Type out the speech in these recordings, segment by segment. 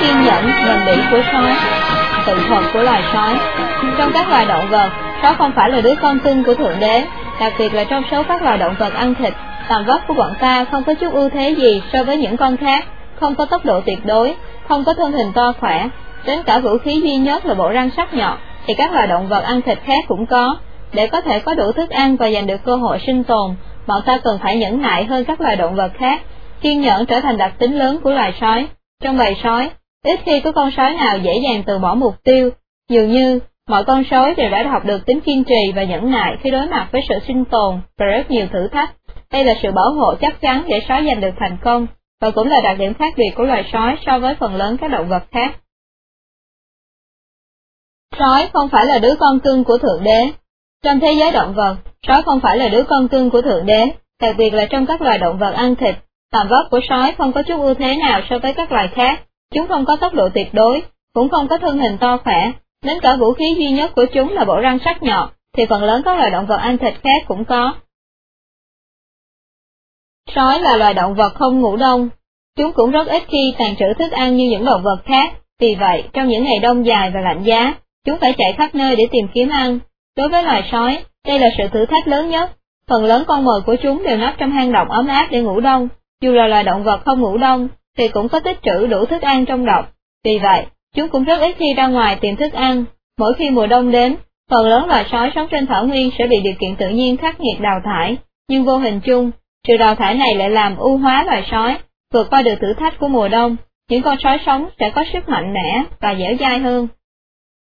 kiên nhẫn, bền bỉ của sói Tự thuật của loài sói Trong các loài động vật, sói không phải là đứa con cưng của Thượng Đế Đặc biệt là trong số các loài động vật ăn thịt Tầm vóc của bọn ta không có chút ưu thế gì so với những con khác Không có tốc độ tuyệt đối, không có thân hình to khỏe Đến cả vũ khí duy nhất là bộ răng sắc nhọn thì các loài động vật ăn thịt khác cũng có. Để có thể có đủ thức ăn và giành được cơ hội sinh tồn, bọn ta cần phải nhẫn nại hơn các loài động vật khác. Kiên nhẫn trở thành đặc tính lớn của loài sói. Trong bầy sói, ít khi có con sói nào dễ dàng từ bỏ mục tiêu. Dường như, mọi con sói đều đã học được tính kiên trì và nhẫn nại khi đối mặt với sự sinh tồn và rất nhiều thử thách. Đây là sự bảo hộ chắc chắn để sói giành được thành công, và cũng là đặc điểm khác biệt của loài sói so với phần lớn các động vật khác. Sói không phải là đứa con cưng của Thượng Đế. Trong thế giới động vật, sói không phải là đứa con cưng của Thượng Đế, đặc biệt là trong các loài động vật ăn thịt. Tầm vóc của sói không có chút ưu thế nào so với các loài khác, chúng không có tốc độ tuyệt đối, cũng không có thân hình to khỏe, đến cả vũ khí duy nhất của chúng là bộ răng sắc nhọn, thì phần lớn các loài động vật ăn thịt khác cũng có. Sói là loài động vật không ngủ đông, chúng cũng rất ít khi tàn trữ thức ăn như những động vật khác, vì vậy trong những ngày đông dài và lạnh giá, Chúng phải chạy khắp nơi để tìm kiếm ăn. Đối với loài sói, đây là sự thử thách lớn nhất. Phần lớn con mồi của chúng đều nấp trong hang động ấm áp để ngủ đông. Dù là loài động vật không ngủ đông, thì cũng có tích trữ đủ thức ăn trong độc. Vì vậy, chúng cũng rất ít khi ra ngoài tìm thức ăn. Mỗi khi mùa đông đến, phần lớn loài sói sống trên thảo nguyên sẽ bị điều kiện tự nhiên khắc nghiệt đào thải. Nhưng vô hình chung, sự đào thải này lại làm ưu hóa loài sói, vượt qua được thử thách của mùa đông. Những con sói sống sẽ có sức mạnh mẽ và dẻo dai hơn.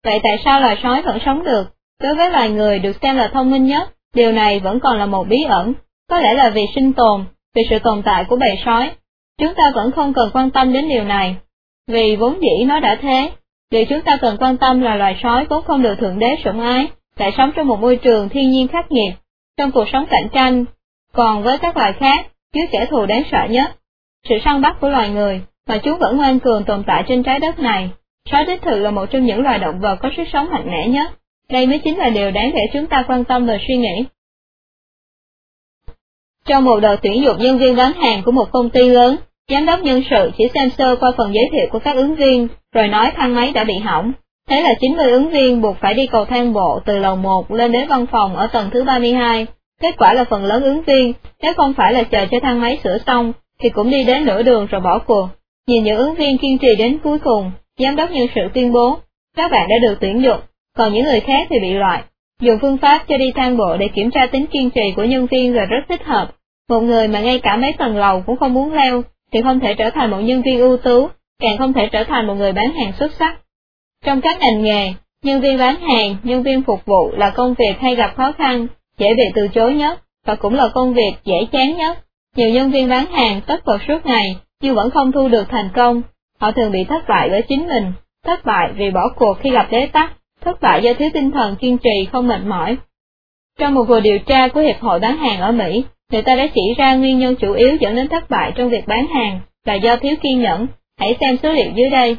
Vậy tại sao loài sói vẫn sống được? Đối với loài người được xem là thông minh nhất, điều này vẫn còn là một bí ẩn, có lẽ là vì sinh tồn, vì sự tồn tại của bầy sói. Chúng ta vẫn không cần quan tâm đến điều này, vì vốn dĩ nó đã thế. Điều chúng ta cần quan tâm là loài sói vốn không được thượng đế sủng ái, lại sống trong một môi trường thiên nhiên khắc nghiệt, trong cuộc sống cạnh tranh. Còn với các loài khác, chứa kẻ thù đáng sợ nhất, sự săn bắt của loài người, mà chúng vẫn ngoan cường tồn tại trên trái đất này, Sói đích thực là một trong những loài động vật có sức sống mạnh mẽ nhất. Đây mới chính là điều đáng để chúng ta quan tâm và suy nghĩ. Trong một đợt tuyển dụng nhân viên bán hàng của một công ty lớn, giám đốc nhân sự chỉ xem sơ qua phần giới thiệu của các ứng viên, rồi nói thang máy đã bị hỏng. Thế là 90 ứng viên buộc phải đi cầu thang bộ từ lầu 1 lên đến văn phòng ở tầng thứ 32. Kết quả là phần lớn ứng viên, nếu không phải là chờ cho thang máy sửa xong, thì cũng đi đến nửa đường rồi bỏ cuộc. Nhìn những ứng viên kiên trì đến cuối cùng, Giám đốc nhân sự tuyên bố, các bạn đã được tuyển dụng, còn những người khác thì bị loại. Dùng phương pháp cho đi thang bộ để kiểm tra tính kiên trì của nhân viên là rất thích hợp. Một người mà ngay cả mấy tầng lầu cũng không muốn leo, thì không thể trở thành một nhân viên ưu tú, càng không thể trở thành một người bán hàng xuất sắc. Trong các ngành nghề, nhân viên bán hàng, nhân viên phục vụ là công việc hay gặp khó khăn, dễ bị từ chối nhất, và cũng là công việc dễ chán nhất. Nhiều nhân viên bán hàng tất bật suốt ngày, nhưng vẫn không thu được thành công, Họ thường bị thất bại với chính mình, thất bại vì bỏ cuộc khi gặp bế tắc, thất bại do thiếu tinh thần kiên trì không mệt mỏi. Trong một cuộc điều tra của Hiệp hội bán hàng ở Mỹ, người ta đã chỉ ra nguyên nhân chủ yếu dẫn đến thất bại trong việc bán hàng là do thiếu kiên nhẫn. Hãy xem số liệu dưới đây.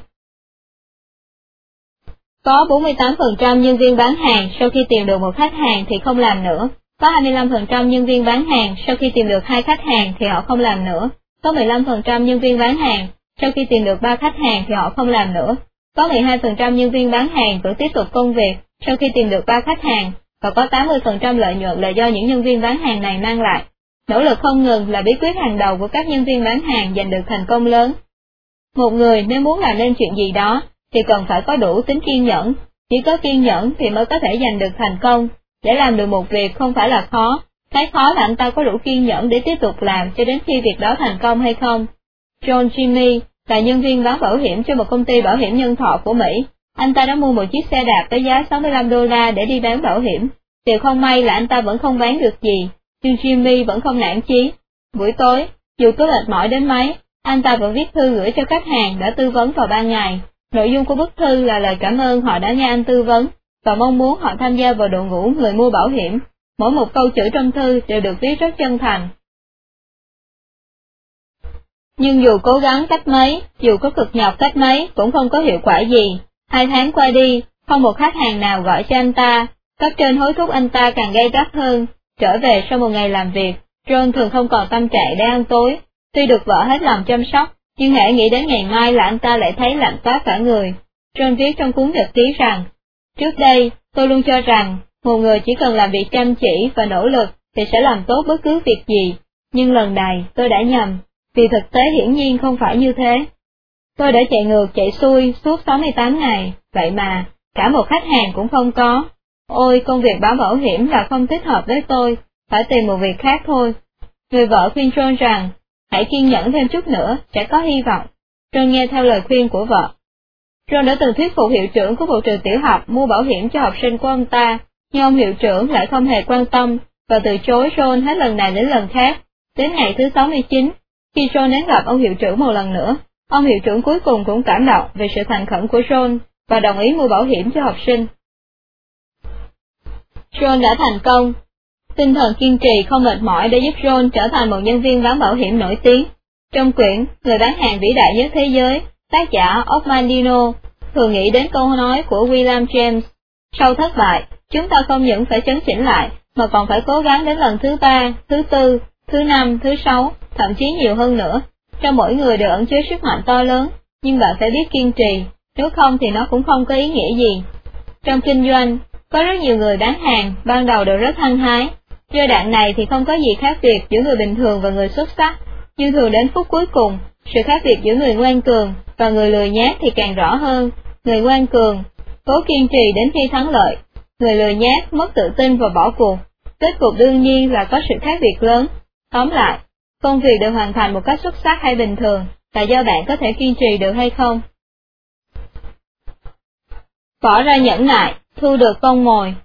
Có 48% nhân viên bán hàng sau khi tìm được một khách hàng thì không làm nữa. Có 25% nhân viên bán hàng sau khi tìm được hai khách hàng thì họ không làm nữa. Có 15% nhân viên bán hàng sau khi tìm được ba khách hàng thì họ không làm nữa. Có 12% nhân viên bán hàng vẫn tiếp tục công việc sau khi tìm được ba khách hàng, và có 80% lợi nhuận là do những nhân viên bán hàng này mang lại. Nỗ lực không ngừng là bí quyết hàng đầu của các nhân viên bán hàng giành được thành công lớn. Một người nếu muốn làm nên chuyện gì đó, thì cần phải có đủ tính kiên nhẫn, chỉ có kiên nhẫn thì mới có thể giành được thành công. Để làm được một việc không phải là khó, cái khó là anh ta có đủ kiên nhẫn để tiếp tục làm cho đến khi việc đó thành công hay không. John Jimmy là nhân viên bán bảo hiểm cho một công ty bảo hiểm nhân thọ của Mỹ. Anh ta đã mua một chiếc xe đạp với giá 65 đô la để đi bán bảo hiểm. Điều không may là anh ta vẫn không bán được gì, nhưng Jimmy vẫn không nản chí. Buổi tối, dù có mệt mỏi đến mấy, Anh ta vẫn viết thư gửi cho khách hàng đã tư vấn vào ban ngày. Nội dung của bức thư là lời cảm ơn họ đã nghe anh tư vấn, và mong muốn họ tham gia vào đội ngũ người mua bảo hiểm. Mỗi một câu chữ trong thư đều được viết rất chân thành. Nhưng dù cố gắng cách mấy, dù có cực nhọc cách mấy, cũng không có hiệu quả gì. Hai tháng qua đi, không một khách hàng nào gọi cho anh ta, cấp trên hối thúc anh ta càng gây gắt hơn. Trở về sau một ngày làm việc, John thường không còn tâm trạng để ăn tối, tuy được vợ hết lòng chăm sóc, nhưng hãy nghĩ đến ngày mai là anh ta lại thấy lạnh toát cả người. John viết trong cuốn nhật ký rằng, trước đây, tôi luôn cho rằng, một người chỉ cần làm việc chăm chỉ và nỗ lực thì sẽ làm tốt bất cứ việc gì, nhưng lần này tôi đã nhầm, vì thực tế hiển nhiên không phải như thế. Tôi đã chạy ngược chạy xuôi suốt 68 ngày, vậy mà, cả một khách hàng cũng không có. Ôi, công việc báo bảo hiểm là không thích hợp với tôi, phải tìm một việc khác thôi. Người vợ khuyên John rằng, hãy kiên nhẫn thêm chút nữa, sẽ có hy vọng. John nghe theo lời khuyên của vợ. John đã từng thuyết phục hiệu trưởng của một trường tiểu học mua bảo hiểm cho học sinh của ông ta, nhưng ông hiệu trưởng lại không hề quan tâm, và từ chối John hết lần này đến lần khác. Đến ngày thứ 69, khi John đến gặp ông hiệu trưởng một lần nữa, ông hiệu trưởng cuối cùng cũng cảm động về sự thành khẩn của John và đồng ý mua bảo hiểm cho học sinh. John đã thành công. Tinh thần kiên trì không mệt mỏi đã giúp John trở thành một nhân viên bán bảo hiểm nổi tiếng. Trong quyển Người bán hàng vĩ đại nhất thế giới, tác giả Osmandino thường nghĩ đến câu nói của William James. Sau thất bại, chúng ta không những phải chấn chỉnh lại, mà còn phải cố gắng đến lần thứ ba, thứ tư, thứ năm, thứ sáu, thậm chí nhiều hơn nữa. Trong mỗi người đều ẩn chứa sức mạnh to lớn, nhưng bạn phải biết kiên trì, nếu không thì nó cũng không có ý nghĩa gì. Trong kinh doanh, có rất nhiều người bán hàng, ban đầu đều rất hăng hái. Giai đoạn này thì không có gì khác biệt giữa người bình thường và người xuất sắc, nhưng thường đến phút cuối cùng, sự khác biệt giữa người ngoan cường và người lười nhát thì càng rõ hơn. Người ngoan cường, cố kiên trì đến khi thắng lợi, người lười nhát mất tự tin và bỏ cuộc. Kết cục đương nhiên là có sự khác biệt lớn. Tóm lại, công việc được hoàn thành một cách xuất sắc hay bình thường là do bạn có thể kiên trì được hay không. Bỏ ra nhẫn nại, thu được con mồi.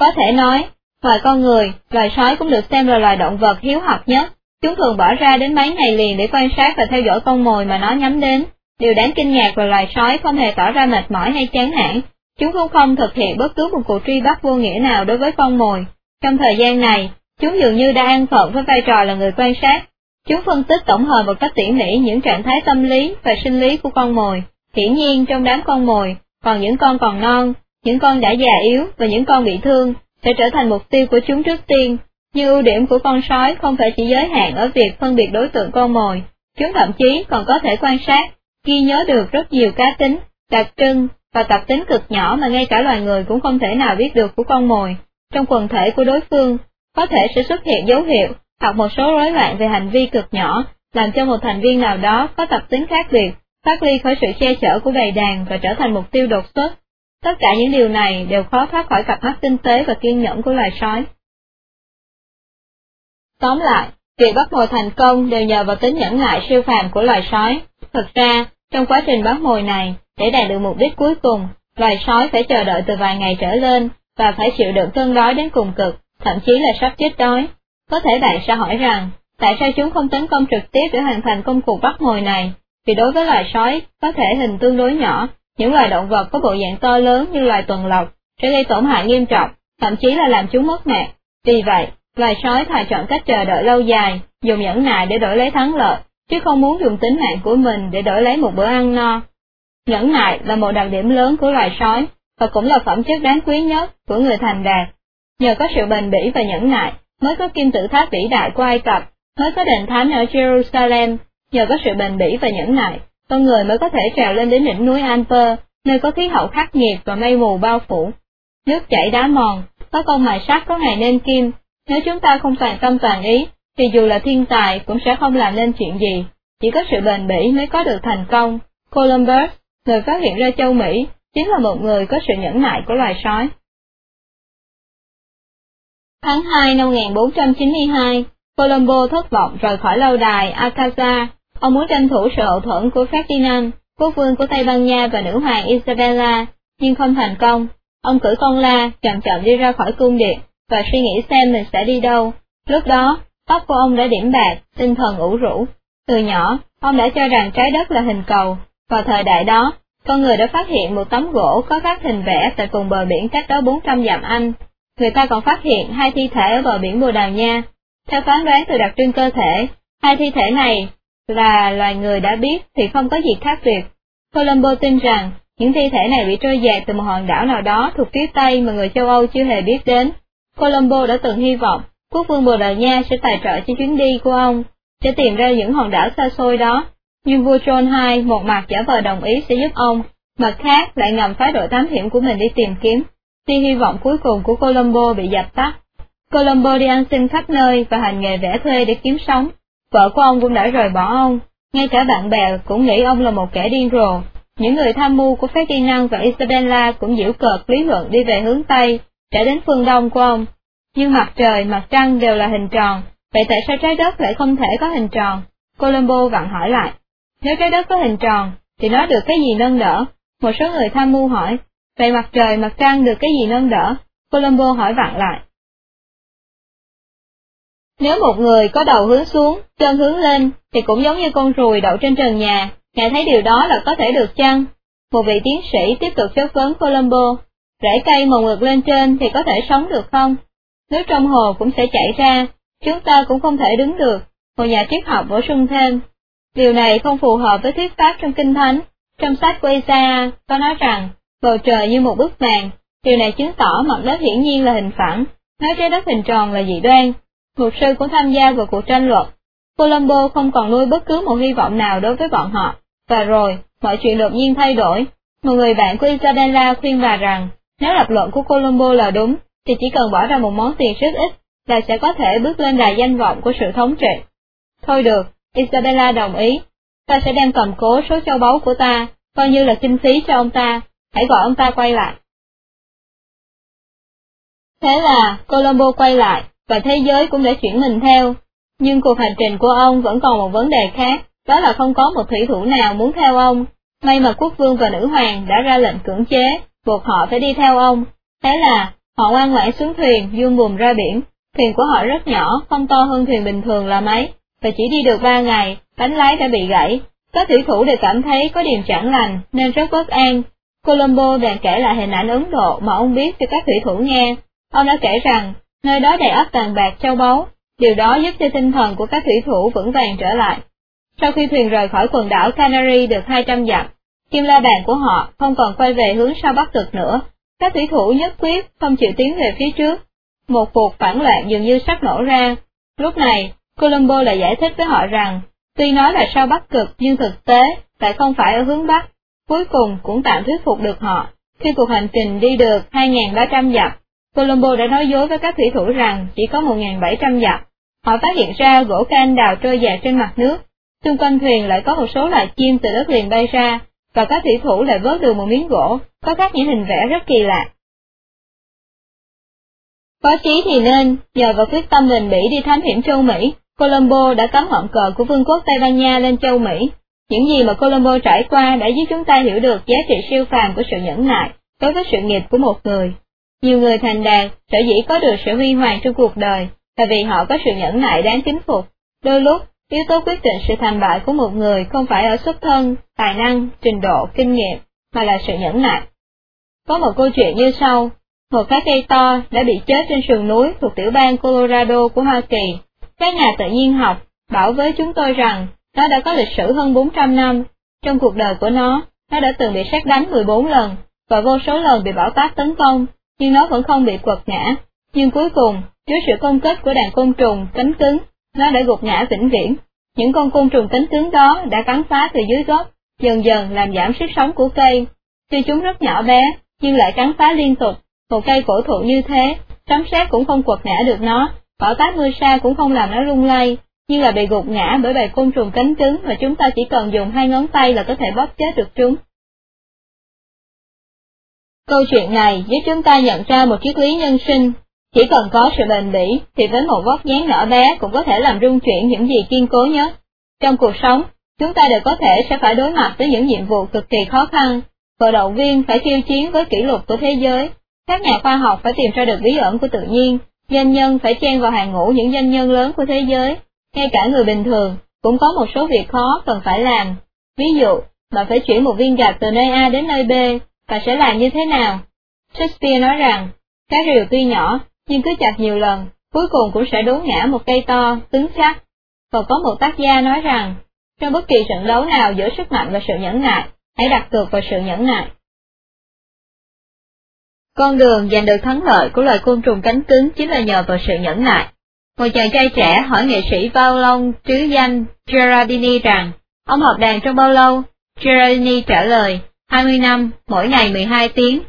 Có thể nói, ngoài con người, loài sói cũng được xem là loài động vật hiếu học nhất. Chúng thường bỏ ra đến mấy ngày liền để quan sát và theo dõi con mồi mà nó nhắm đến. Điều đáng kinh ngạc là loài sói không hề tỏ ra mệt mỏi hay chán nản. Chúng cũng không thực hiện bất cứ một cuộc truy bắt vô nghĩa nào đối với con mồi. Trong thời gian này, chúng dường như đã an phận với vai trò là người quan sát. Chúng phân tích tổng hợp một cách tỉ mỉ những trạng thái tâm lý và sinh lý của con mồi. Hiển nhiên trong đám con mồi, còn những con còn non, những con đã già yếu và những con bị thương sẽ trở thành mục tiêu của chúng trước tiên. Nhưng ưu điểm của con sói không phải chỉ giới hạn ở việc phân biệt đối tượng con mồi, chúng thậm chí còn có thể quan sát, ghi nhớ được rất nhiều cá tính, đặc trưng và tập tính cực nhỏ mà ngay cả loài người cũng không thể nào biết được của con mồi. Trong quần thể của đối phương, có thể sẽ xuất hiện dấu hiệu hoặc một số rối loạn về hành vi cực nhỏ, làm cho một thành viên nào đó có tập tính khác biệt, thoát ly khỏi sự che chở của bầy đàn và trở thành mục tiêu đột xuất. Tất cả những điều này đều khó thoát khỏi cặp mắt tinh tế và kiên nhẫn của loài sói. Tóm lại, việc bắt mồi thành công đều nhờ vào tính nhẫn nại siêu phàm của loài sói. Thực ra, trong quá trình bắt mồi này, để đạt được mục đích cuối cùng, loài sói phải chờ đợi từ vài ngày trở lên, và phải chịu đựng cơn đói đến cùng cực, thậm chí là sắp chết đói. Có thể bạn sẽ hỏi rằng, tại sao chúng không tấn công trực tiếp để hoàn thành công cuộc bắt mồi này? Vì đối với loài sói, có thể hình tương đối nhỏ, những loài động vật có bộ dạng to lớn như loài tuần lộc sẽ gây tổn hại nghiêm trọng, thậm chí là làm chúng mất mạng. Vì vậy, loài sói thà chọn cách chờ đợi lâu dài, dùng nhẫn nại để đổi lấy thắng lợi, chứ không muốn dùng tính mạng của mình để đổi lấy một bữa ăn no. Nhẫn nại là một đặc điểm lớn của loài sói, và cũng là phẩm chất đáng quý nhất của người thành đạt. Nhờ có sự bền bỉ và nhẫn nại, mới có kim tự tháp vĩ đại của Ai Cập, mới có đền thánh ở Jerusalem, nhờ có sự bền bỉ và nhẫn nại, con người mới có thể trèo lên đến đỉnh núi Alper, nơi có khí hậu khắc nghiệt và mây mù bao phủ. Nước chảy đá mòn, có con mài sắt có ngày nên kim, nếu chúng ta không toàn tâm toàn ý, thì dù là thiên tài cũng sẽ không làm nên chuyện gì, chỉ có sự bền bỉ mới có được thành công. Columbus, người phát hiện ra châu Mỹ, chính là một người có sự nhẫn nại của loài sói. Tháng 2 năm 1492, Colombo thất vọng rời khỏi lâu đài Akaza. Ông muốn tranh thủ sự hậu thuẫn của Ferdinand, quốc vương của Tây Ban Nha và nữ hoàng Isabella, nhưng không thành công. Ông cử con la chậm chậm đi ra khỏi cung điện và suy nghĩ xem mình sẽ đi đâu. Lúc đó, tóc của ông đã điểm bạc, tinh thần ủ rũ. Từ nhỏ, Ông đã cho rằng trái đất là hình cầu. Vào thời đại đó, con người đã phát hiện một tấm gỗ có các hình vẽ tại vùng bờ biển cách đó 400 dặm Anh. Người ta còn phát hiện hai thi thể ở bờ biển Bồ Đào Nha. Theo phán đoán từ đặc trưng cơ thể, hai thi thể này là loài người đã biết thì không có gì khác biệt. Colombo tin rằng những thi thể này bị trôi dạt từ một hòn đảo nào đó thuộc phía Tây mà người châu Âu chưa hề biết đến. Colombo đã từng hy vọng quốc vương Bồ Đào Nha sẽ tài trợ cho chuyến đi của ông, sẽ tìm ra những hòn đảo xa xôi đó. Nhưng vua John II một mặt giả vờ đồng ý sẽ giúp ông, mặt khác lại ngầm phái đội thám hiểm của mình đi tìm kiếm. Tia hy vọng cuối cùng của Colombo bị dập tắt. Colombo đi ăn xin khắp nơi và hành nghề vẽ thuê để kiếm sống. Vợ của ông cũng đã rời bỏ ông, ngay cả bạn bè cũng nghĩ ông là một kẻ điên rồ. Những người tham mưu của Ferdinand và Isabella cũng giễu cợt lý luận đi về hướng Tây, trở đến phương Đông của ông. Nhưng mặt trời, mặt trăng đều là hình tròn, vậy tại sao trái đất lại không thể có hình tròn? Colombo vặn hỏi lại. Nếu trái đất có hình tròn, thì nó được cái gì nâng đỡ? Một số người tham mưu hỏi, vậy mặt trời, mặt trăng được cái gì nâng đỡ? Colombo hỏi vặn lại. Nếu một người có đầu hướng xuống, chân hướng lên, thì cũng giống như con ruồi đậu trên trần nhà, ngài thấy điều đó là có thể được chăng? Một vị tiến sĩ tiếp tục chất vấn Colombo, rễ cây mà ngược lên trên thì có thể sống được không? Nước trong hồ cũng sẽ chảy ra, chúng ta cũng không thể đứng được, một nhà triết học bổ sung thêm. Điều này không phù hợp với thuyết pháp trong Kinh Thánh. Trong sách của Isaiah có nói rằng, bầu trời như một bức màn, điều này chứng tỏ mặt đất hiển nhiên là hình phẳng, nói trái đất hình tròn là dị đoan. Luật sư cũng tham gia vào cuộc tranh luận. Colombo không còn nuôi bất cứ một hy vọng nào đối với bọn họ, và rồi, mọi chuyện đột nhiên thay đổi. Một người bạn của Isabella khuyên bà rằng, nếu lập luận của Colombo là đúng, thì chỉ cần bỏ ra một món tiền rất ít, là sẽ có thể bước lên đài danh vọng của sự thống trị. Thôi được, Isabella đồng ý, ta sẽ đem cầm cố số châu báu của ta, coi như là kinh phí cho ông ta, hãy gọi ông ta quay lại. Thế là, Colombo quay lại, và thế giới cũng đã chuyển mình theo. Nhưng cuộc hành trình của ông vẫn còn một vấn đề khác, đó là không có một thủy thủ nào muốn theo ông. May mà quốc vương và nữ hoàng đã ra lệnh cưỡng chế, buộc họ phải đi theo ông. Thế là, họ ngoan ngoãn xuống thuyền, dương buồm ra biển. Thuyền của họ rất nhỏ, không to hơn thuyền bình thường là mấy, và chỉ đi được ba ngày, bánh lái đã bị gãy. Các thủy thủ đều cảm thấy có điểm chẳng lành, nên rất bất an. Colombo bèn kể lại hình ảnh Ấn Độ mà ông biết cho các thủy thủ nghe. Ông đã kể rằng, nơi đó đầy ắp vàng bạc châu báu, điều đó giúp cho tinh thần của các thủy thủ vững vàng trở lại. Sau khi thuyền rời khỏi quần đảo Canary được 200 dặm, kim la bàn của họ không còn quay về hướng sao bắc cực nữa, các thủy thủ nhất quyết không chịu tiến về phía trước. Một cuộc phản loạn dường như sắp nổ ra. Lúc này, Colombo lại giải thích với họ rằng, tuy nói là sao bắc cực nhưng thực tế lại không phải ở hướng bắc. Cuối cùng cũng tạm thuyết phục được họ. Khi cuộc hành trình đi được 2.300 dặm, Colombo đã nói dối với các thủy thủ rằng chỉ có 1.700 dặm. Họ phát hiện ra gỗ can đào trôi dạt trên mặt nước. Xung quanh thuyền lại có một số loài chim từ đất liền bay ra, và các thủy thủ lại vớt được một miếng gỗ, có các những hình vẽ rất kỳ lạ. Có trí thì nên, nhờ vào quyết tâm bền bỉ đi thám hiểm châu Mỹ, Colombo đã cắm ngọn cờ của vương quốc Tây Ban Nha lên châu Mỹ. Những gì mà Colombo trải qua đã giúp chúng ta hiểu được giá trị siêu phàm của sự nhẫn nại đối với sự nghiệp của một người. Nhiều người thành đạt, sở dĩ có được sự huy hoàng trong cuộc đời, là vì họ có sự nhẫn nại đáng kính phục. Đôi lúc, yếu tố quyết định sự thành bại của một người không phải ở xuất thân, tài năng, trình độ, kinh nghiệm, mà là sự nhẫn nại. Có một câu chuyện như sau, một cái cây to đã bị chết trên sườn núi thuộc tiểu bang Colorado của Hoa Kỳ. Các nhà tự nhiên học bảo với chúng tôi rằng nó đã có lịch sử hơn 400 năm. Trong cuộc đời của nó, nó đã từng bị sát đánh 14 lần, và vô số lần bị bão táp tấn công, nhưng nó vẫn không bị quật ngã. Nhưng cuối cùng, dưới sự công kích của đàn côn trùng cánh cứng, nó đã gục ngã vĩnh viễn. Những con côn trùng cánh cứng đó đã cắn phá từ dưới gốc, dần dần làm giảm sức sống của cây. Tuy chúng rất nhỏ bé, nhưng lại cắn phá liên tục, một cây cổ thụ như thế, sấm sét cũng không quật ngã được nó, bão táp mưa sa cũng không làm nó lung lay, như là bị gục ngã bởi bầy côn trùng cánh cứng mà chúng ta chỉ cần dùng hai ngón tay là có thể bóp chết được chúng. Câu chuyện này giúp chúng ta nhận ra một triết lý nhân sinh, chỉ cần có sự bền bỉ thì với một vóc dáng nhỏ bé cũng có thể làm rung chuyển những gì kiên cố nhất. Trong cuộc sống, chúng ta đều có thể sẽ phải đối mặt với những nhiệm vụ cực kỳ khó khăn, vận động viên phải khiêu chiến với kỷ lục của thế giới, các nhà khoa học phải tìm ra được bí ẩn của tự nhiên, doanh nhân phải chen vào hàng ngũ những doanh nhân lớn của thế giới, ngay cả người bình thường, cũng có một số việc khó cần phải làm. Ví dụ, bạn phải chuyển một viên gạch từ nơi A đến nơi B, và sẽ làm như thế nào? Shakespeare nói rằng, cái rìu tuy nhỏ, nhưng cứ chặt nhiều lần, cuối cùng cũng sẽ đốn ngã một cây to, cứng chắc. Còn có một tác gia nói rằng, trong bất kỳ trận đấu nào giữa sức mạnh và sự nhẫn nại, hãy đặt cược vào sự nhẫn nại. Con đường giành được thắng lợi của loài côn trùng cánh cứng chính là nhờ vào sự nhẫn nại. Một chàng trai trẻ hỏi nghệ sĩ bao long trứ danh Gerardini rằng, ông học đàn trong bao lâu? Gerardini trả lời, 20 năm, mỗi ngày 12 tiếng.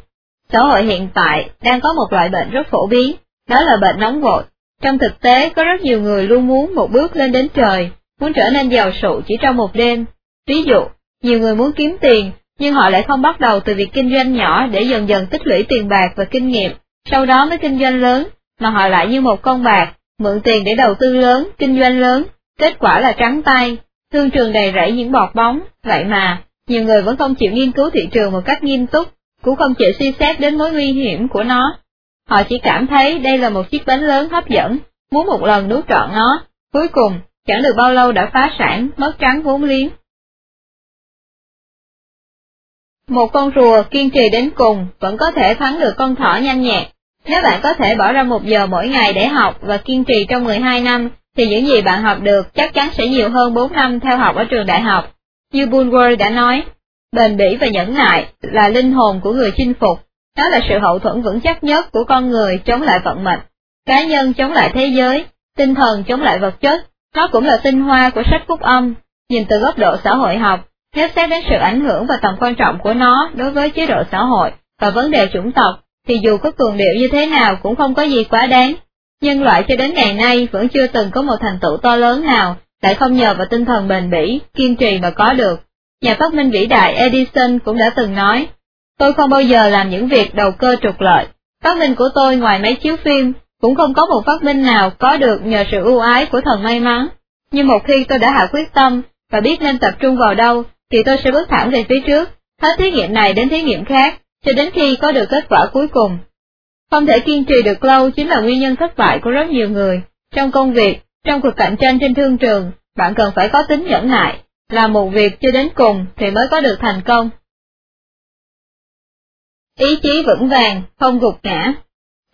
Xã hội hiện tại đang có một loại bệnh rất phổ biến, đó là bệnh nóng vội. Trong thực tế, có rất nhiều người luôn muốn một bước lên đến trời, muốn trở nên giàu sụ chỉ trong một đêm. Ví dụ, nhiều người muốn kiếm tiền, nhưng họ lại không bắt đầu từ việc kinh doanh nhỏ để dần dần tích lũy tiền bạc và kinh nghiệm, sau đó mới kinh doanh lớn, mà họ lại như một con bạc, mượn tiền để đầu tư lớn, kinh doanh lớn, kết quả là trắng tay, thương trường đầy rẫy những bọt bóng, vậy mà, nhiều người vẫn không chịu nghiên cứu thị trường một cách nghiêm túc, cũng không chịu suy xét đến mối nguy hiểm của nó. Họ chỉ cảm thấy đây là một chiếc bánh lớn hấp dẫn, muốn một lần nuốt trọn nó, cuối cùng, chẳng được bao lâu đã phá sản, mất trắng vốn liếng. Một con rùa kiên trì đến cùng vẫn có thể thắng được con thỏ nhanh nhẹn. Nếu bạn có thể bỏ ra một giờ mỗi ngày để học và kiên trì trong 12 năm, thì những gì bạn học được chắc chắn sẽ nhiều hơn 4 năm theo học ở trường đại học. Như Bulwer đã nói, bền bỉ và nhẫn nại là linh hồn của người chinh phục, Đó là sự hậu thuẫn vững chắc nhất của con người chống lại vận mệnh, cá nhân chống lại thế giới, tinh thần chống lại vật chất, nó cũng là tinh hoa của sách phúc âm. Nhìn từ góc độ xã hội học, nếu xét đến sự ảnh hưởng và tầm quan trọng của nó đối với chế độ xã hội và vấn đề chủng tộc, thì dù có cường điệu như thế nào cũng không có gì quá đáng. Nhân loại cho đến ngày nay vẫn chưa từng có một thành tựu to lớn nào, lại không nhờ vào tinh thần bền bỉ, kiên trì mà có được. Nhà phát minh vĩ đại Edison cũng đã từng nói, tôi không bao giờ làm những việc đầu cơ trục lợi. Phát minh của tôi ngoài máy chiếu phim, cũng không có một phát minh nào có được nhờ sự ưu ái của thần may mắn. Nhưng một khi tôi đã hạ quyết tâm, và biết nên tập trung vào đâu, thì tôi sẽ bước thẳng về phía trước, hết thí nghiệm này đến thí nghiệm khác, cho đến khi có được kết quả cuối cùng. Không thể kiên trì được lâu chính là nguyên nhân thất bại của rất nhiều người. Trong công việc, trong cuộc cạnh tranh trên thương trường, bạn cần phải có tính nhẫn nại, làm một việc cho đến cùng thì mới có được thành công. Ý chí vững vàng, không gục ngã.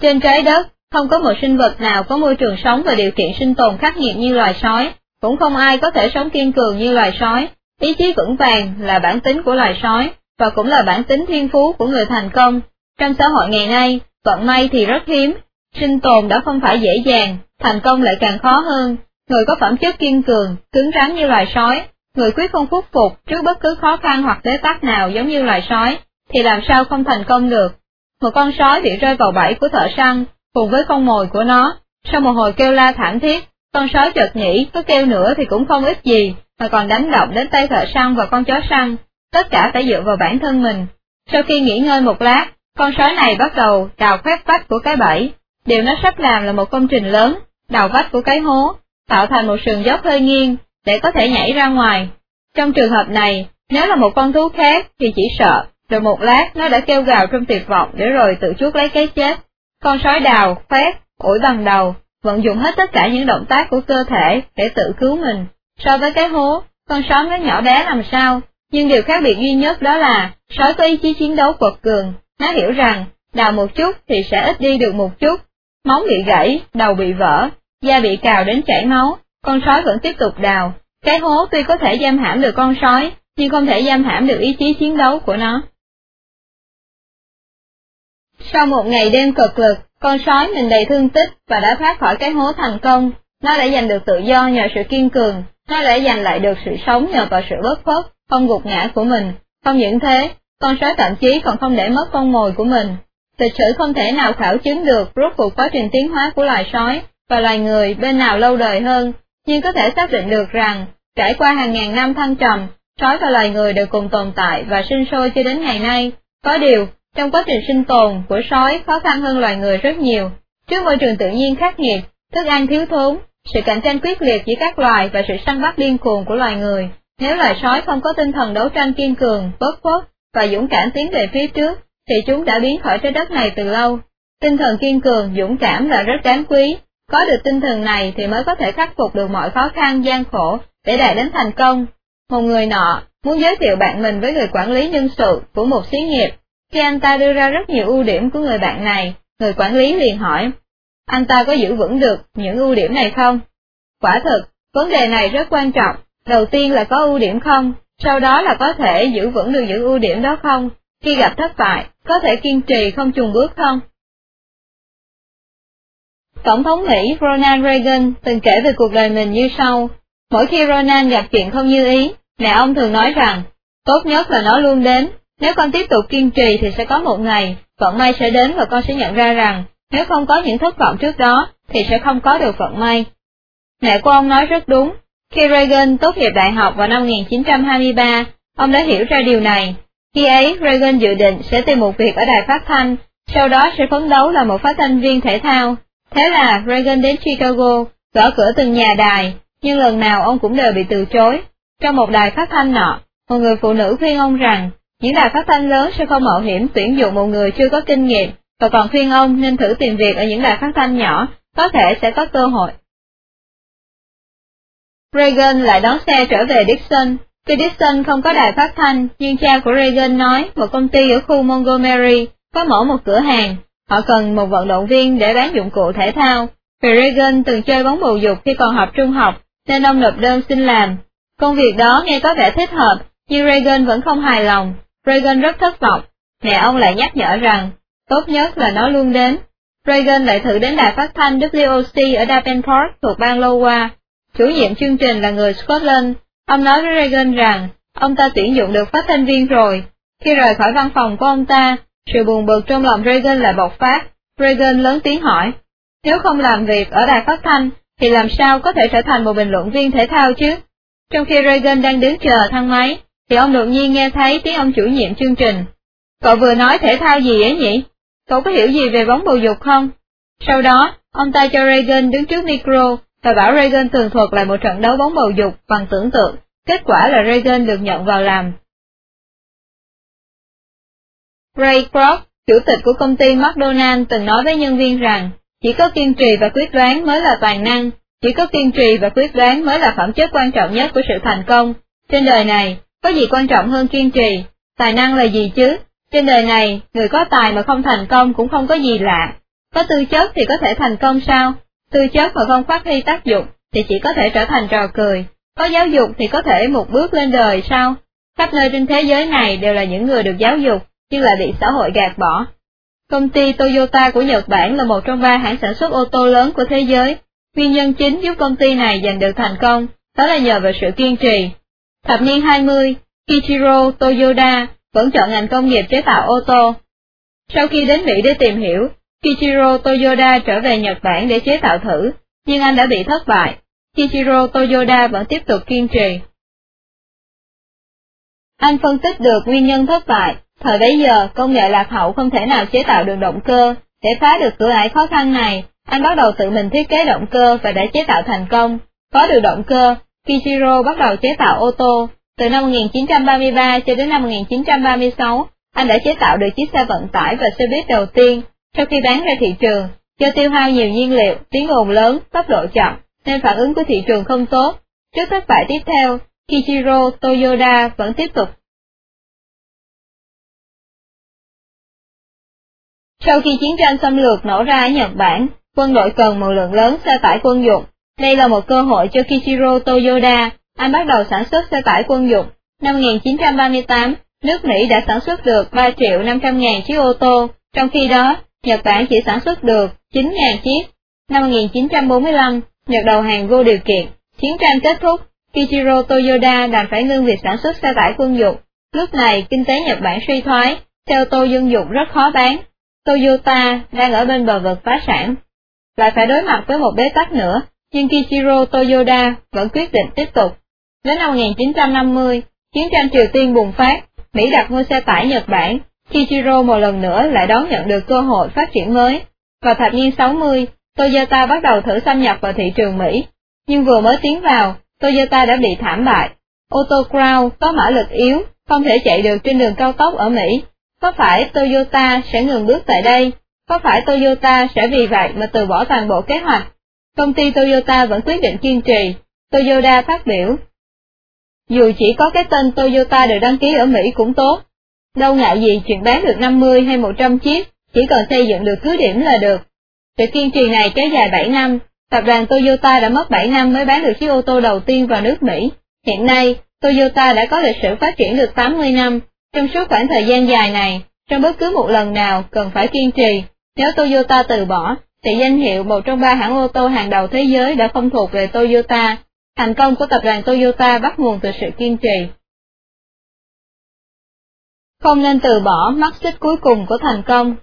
Trên trái đất, không có một sinh vật nào có môi trường sống và điều kiện sinh tồn khắc nghiệt như loài sói, cũng không ai có thể sống kiên cường như loài sói. Ý chí vững vàng là bản tính của loài sói, và cũng là bản tính thiên phú của người thành công. Trong xã hội ngày nay, vận may thì rất hiếm, sinh tồn đã không phải dễ dàng, thành công lại càng khó hơn. Người có phẩm chất kiên cường, cứng rắn như loài sói, người quyết không khuất phục trước bất cứ khó khăn hoặc bế tắc nào giống như loài sói, thì làm sao không thành công được. Một con sói bị rơi vào bẫy của thợ săn, cùng với con mồi của nó, sau một hồi kêu la thảm thiết, con sói chợt nghĩ có kêu nữa thì cũng không ích gì, mà còn đánh động đến tay thợ săn và con chó săn, tất cả phải dựa vào bản thân mình. Sau khi nghỉ ngơi một lát, con sói này bắt đầu đào khoét vách của cái bẫy. Điều nó sắp làm là một công trình lớn, đào vách của cái hố, tạo thành một sườn dốc hơi nghiêng, để có thể nhảy ra ngoài. Trong trường hợp này, nếu là một con thú khác thì chỉ sợ, rồi một lát nó đã kêu gào trong tuyệt vọng để rồi tự chuốc lấy cái chết. Con sói đào, khoét, ủi bằng đầu, vận dụng hết tất cả những động tác của cơ thể để tự cứu mình. So với cái hố, con sói nó nhỏ bé làm sao, nhưng điều khác biệt duy nhất đó là, sói có ý chí chiến đấu quật cường, nó hiểu rằng, đào một chút thì sẽ ít đi được một chút, móng bị gãy, đầu bị vỡ, da bị cào đến chảy máu, con sói vẫn tiếp tục đào. Cái hố tuy có thể giam hãm được con sói, nhưng không thể giam hãm được ý chí chiến đấu của nó. Sau một ngày đêm cực lực, con sói mình đầy thương tích và đã thoát khỏi cái hố thành công. Nó đã giành được tự do nhờ sự kiên cường, nó đã giành lại được sự sống nhờ vào sự bất khuất, không gục ngã của mình. Không những thế, con sói thậm chí còn không để mất con mồi của mình. Lịch sử không thể nào khảo chứng được rốt cuộc quá trình tiến hóa của loài sói và loài người bên nào lâu đời hơn, nhưng có thể xác định được rằng, trải qua hàng ngàn năm thăng trầm, sói và loài người đều cùng tồn tại và sinh sôi cho đến ngày nay. Có điều, trong quá trình sinh tồn của sói khó khăn hơn loài người rất nhiều. Trước môi trường tự nhiên khắc nghiệt, thức ăn thiếu thốn, sự cạnh tranh quyết liệt giữa các loài và sự săn bắt điên cuồng của loài người, nếu loài sói không có tinh thần đấu tranh kiên cường, bất khuất và dũng cảm tiến về phía trước, thì chúng đã biến khỏi trái đất này từ lâu. Tinh thần kiên cường, dũng cảm là rất đáng quý. Có được tinh thần này thì mới có thể khắc phục được mọi khó khăn, gian khổ để đạt đến thành công. Một người nọ muốn giới thiệu bạn mình với người quản lý nhân sự của một xí nghiệp. Khi anh ta đưa ra rất nhiều ưu điểm của người bạn này, người quản lý liền hỏi, anh ta có giữ vững được những ưu điểm này không? Quả thực, vấn đề này rất quan trọng, đầu tiên là có ưu điểm không, sau đó là có thể giữ vững được những ưu điểm đó không, khi gặp thất bại, có thể kiên trì không chùn bước không? Tổng thống Mỹ Ronald Reagan từng kể về cuộc đời mình như sau. Mỗi khi Ronald gặp chuyện không như ý, mẹ ông thường nói rằng, tốt nhất là nó luôn đến, nếu con tiếp tục kiên trì thì sẽ có một ngày, vận may sẽ đến và con sẽ nhận ra rằng, nếu không có những thất vọng trước đó, thì sẽ không có được vận may. Mẹ của ông nói rất đúng, khi Reagan tốt nghiệp đại học vào năm 1923, ông đã hiểu ra điều này. Khi ấy, Reagan dự định sẽ tìm một việc ở đài phát thanh, sau đó sẽ phấn đấu là một phát thanh viên thể thao. Thế là Reagan đến Chicago, gõ cửa từng nhà đài, nhưng lần nào ông cũng đều bị từ chối. Trong một đài phát thanh nọ, một người phụ nữ khuyên ông rằng, những đài phát thanh lớn sẽ không mạo hiểm tuyển dụng một người chưa có kinh nghiệm, và còn khuyên ông nên thử tìm việc ở những đài phát thanh nhỏ, có thể sẽ có cơ hội. Reagan lại đón xe trở về Dixon. Tuy Dixon không có đài phát thanh, nhưng cha của Reagan nói một công ty ở khu Montgomery có mở một cửa hàng, họ cần một vận động viên để bán dụng cụ thể thao. Vì Reagan từng chơi bóng bầu dục khi còn học trung học, nên ông nộp đơn xin làm. Công việc đó nghe có vẻ thích hợp, nhưng Reagan vẫn không hài lòng. Reagan rất thất vọng. Mẹ ông lại nhắc nhở rằng, tốt nhất là nó luôn đến. Reagan lại thử đến đài phát thanh WOC ở Davenport thuộc bang Iowa. Chủ nhiệm chương trình là người Scotland. Ông nói với Reagan rằng, ông ta tuyển dụng được phát thanh viên rồi. Khi rời khỏi văn phòng của ông ta, sự buồn bực trong lòng Reagan lại bộc phát. Reagan lớn tiếng hỏi, nếu không làm việc ở đài phát thanh, thì làm sao có thể trở thành một bình luận viên thể thao chứ? Trong khi Reagan đang đứng chờ thang máy, thì ông đột nhiên nghe thấy tiếng ông chủ nhiệm chương trình. Cậu vừa nói thể thao gì ấy nhỉ? Cậu có hiểu gì về bóng bầu dục không? Sau đó, ông ta cho Reagan đứng trước micro và bảo Reagan tường thuật lại một trận đấu bóng bầu dục bằng tưởng tượng, kết quả là Reagan được nhận vào làm. Ray Kroc, chủ tịch của công ty McDonald từng nói với nhân viên rằng, chỉ có kiên trì và quyết đoán mới là toàn năng, chỉ có kiên trì và quyết đoán mới là phẩm chất quan trọng nhất của sự thành công. Trên đời này, có gì quan trọng hơn kiên trì? Tài năng là gì chứ? Trên đời này, người có tài mà không thành công cũng không có gì lạ. Có tư chất thì có thể thành công sao? Tư chất mà không phát huy tác dụng thì chỉ có thể trở thành trò cười. Có giáo dục thì có thể một bước lên đời sao? Khắp nơi trên thế giới này đều là những người được giáo dục, nhưng lại bị xã hội gạt bỏ. Công ty Toyota của Nhật Bản là một trong ba hãng sản xuất ô tô lớn của thế giới. Nguyên nhân chính giúp công ty này giành được thành công, đó là nhờ vào sự kiên trì. Thập niên 20, Kichiro Toyoda vẫn chọn ngành công nghiệp chế tạo ô tô. Sau khi đến Mỹ để tìm hiểu, Kichiro Toyoda trở về Nhật Bản để chế tạo thử, nhưng anh đã bị thất bại. Kichiro Toyoda vẫn tiếp tục kiên trì. Anh phân tích được nguyên nhân thất bại, thời bấy giờ công nghệ lạc hậu không thể nào chế tạo được động cơ, để phá được cửa ải khó khăn này, anh bắt đầu tự mình thiết kế động cơ và đã chế tạo thành công. Có được động cơ, Kichiro bắt đầu chế tạo ô tô. Từ năm 1933 cho đến năm 1936, anh đã chế tạo được chiếc xe vận tải và xe buýt đầu tiên. Sau khi bán ra thị trường, do tiêu hao nhiều nhiên liệu, tiếng ồn lớn, tốc độ chậm, nên phản ứng của thị trường không tốt. Trước thất bại tiếp theo, Kichiro Toyoda vẫn tiếp tục. Sau khi chiến tranh xâm lược nổ ra ở Nhật Bản, quân đội cần một lượng lớn xe tải quân dụng. Đây là một cơ hội cho Kichiro Toyoda, anh bắt đầu sản xuất xe tải quân dụng. Năm 1938, nước Mỹ đã sản xuất được 3 triệu 500 ngàn chiếc ô tô, trong khi đó, Nhật Bản chỉ sản xuất được 9 ngàn chiếc. Năm 1945, Nhật đầu hàng vô điều kiện, chiến tranh kết thúc, Kichiro Toyoda đành phải ngưng việc sản xuất xe tải quân dụng. Lúc này, kinh tế Nhật Bản suy thoái, xe ô tô dân dụng rất khó bán. Toyota đang ở bên bờ vực phá sản. Lại phải đối mặt với một bế tắc nữa, nhưng Kichiro Toyoda vẫn quyết định tiếp tục. Đến năm 1950, chiến tranh Triều Tiên bùng phát, Mỹ đặt mua xe tải Nhật Bản, Kichiro một lần nữa lại đón nhận được cơ hội phát triển mới. Vào thập niên 60, Toyota bắt đầu thử xâm nhập vào thị trường Mỹ, nhưng vừa mới tiến vào, Toyota đã bị thảm bại. Ô tô Crown có mã lực yếu, không thể chạy được trên đường cao tốc ở Mỹ. Có phải Toyota sẽ ngừng bước tại đây? Có phải Toyota sẽ vì vậy mà từ bỏ toàn bộ kế hoạch? Công ty Toyota vẫn quyết định kiên trì. Toyota phát biểu, Dù chỉ có cái tên Toyota được đăng ký ở Mỹ cũng tốt. Đâu ngại gì chuyện bán được 50 hay 100 chiếc, chỉ cần xây dựng được cứ điểm là được. Sự kiên trì này kéo dài 7 năm, tập đoàn Toyota đã mất 7 năm mới bán được chiếc ô tô đầu tiên vào nước Mỹ. Hiện nay, Toyota đã có lịch sử phát triển được 80 năm. Trong suốt khoảng thời gian dài này, trong bất cứ một lần nào cần phải kiên trì, nếu Toyota từ bỏ, thì danh hiệu một trong ba hãng ô tô hàng đầu thế giới đã không thuộc về Toyota. Thành công của tập đoàn Toyota bắt nguồn từ sự kiên trì. Không nên từ bỏ mắt xích cuối cùng của thành công.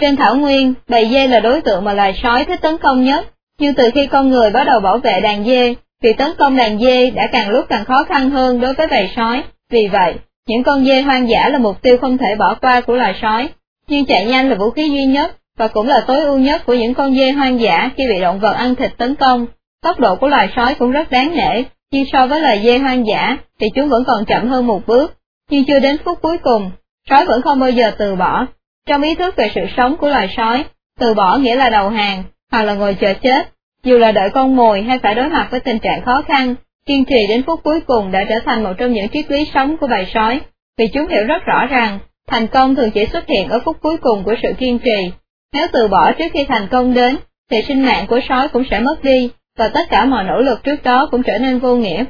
Trên thảo nguyên, bầy dê là đối tượng mà loài sói thích tấn công nhất, nhưng từ khi con người bắt đầu bảo vệ đàn dê, việc tấn công đàn dê đã càng lúc càng khó khăn hơn đối với bầy sói. Vì vậy, những con dê hoang dã là mục tiêu không thể bỏ qua của loài sói, nhưng chạy nhanh là vũ khí duy nhất và cũng là tối ưu nhất của những con dê hoang dã khi bị động vật ăn thịt tấn công. Tốc độ của loài sói cũng rất đáng nể, nhưng so với loài dê hoang dã thì chúng vẫn còn chậm hơn một bước. Nhưng chưa đến phút cuối cùng, sói vẫn không bao giờ từ bỏ. Trong ý thức về sự sống của loài sói, từ bỏ nghĩa là đầu hàng, hoặc là ngồi chờ chết. Dù là đợi con mồi hay phải đối mặt với tình trạng khó khăn, kiên trì đến phút cuối cùng đã trở thành một trong những triết lý sống của bầy sói, vì chúng hiểu rất rõ rằng, thành công thường chỉ xuất hiện ở phút cuối cùng của sự kiên trì. Nếu từ bỏ trước khi thành công đến, thì sinh mạng của sói cũng sẽ mất đi, và tất cả mọi nỗ lực trước đó cũng trở nên vô nghĩa.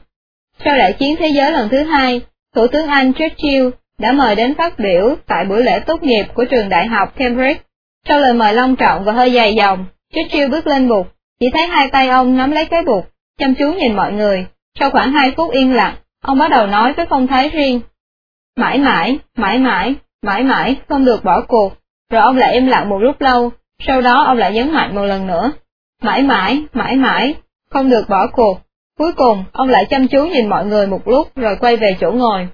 Sau đại chiến thế giới lần thứ hai, Thủ tướng Anh Churchill đã mời đến phát biểu tại buổi lễ tốt nghiệp của trường đại học Cambridge. Sau lời mời long trọng và hơi dài dòng, Churchill bước lên bục, chỉ thấy hai tay ông nắm lấy cái bục, chăm chú nhìn mọi người. Sau khoảng hai phút yên lặng, ông bắt đầu nói với phong thái riêng. Mãi mãi, mãi mãi, mãi mãi, không được bỏ cuộc. Rồi ông lại im lặng một lúc lâu, sau đó ông lại nhấn mạnh một lần nữa. Mãi mãi, mãi mãi, không được bỏ cuộc. Cuối cùng, ông lại chăm chú nhìn mọi người một lúc rồi quay về chỗ ngồi.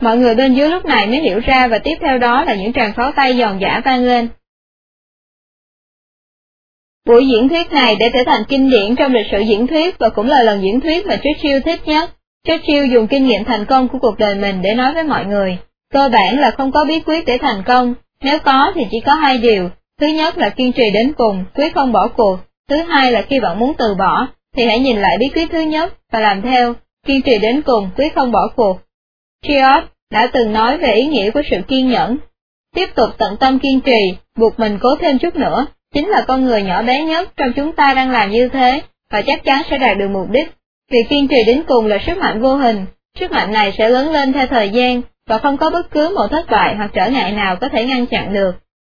Mọi người bên dưới lúc này mới hiểu ra và tiếp theo đó là những tràng pháo tay giòn giả vang lên. Buổi diễn thuyết này đã trở thành kinh điển trong lịch sử diễn thuyết và cũng là lần diễn thuyết mà Churchill thích nhất. Churchill dùng kinh nghiệm thành công của cuộc đời mình để nói với mọi người. Cơ bản là không có bí quyết để thành công, nếu có thì chỉ có hai điều. Thứ nhất là kiên trì đến cùng, quyết không bỏ cuộc. Thứ hai là khi bạn muốn từ bỏ, thì hãy nhìn lại bí quyết thứ nhất và làm theo, kiên trì đến cùng, quyết không bỏ cuộc. Triot đã từng nói về ý nghĩa của sự kiên nhẫn. Tiếp tục tận tâm kiên trì, buộc mình cố thêm chút nữa, chính là con người nhỏ bé nhất trong chúng ta đang làm như thế, và chắc chắn sẽ đạt được mục đích. Việc kiên trì đến cùng là sức mạnh vô hình, sức mạnh này sẽ lớn lên theo thời gian, và không có bất cứ một thất bại hoặc trở ngại nào có thể ngăn chặn được.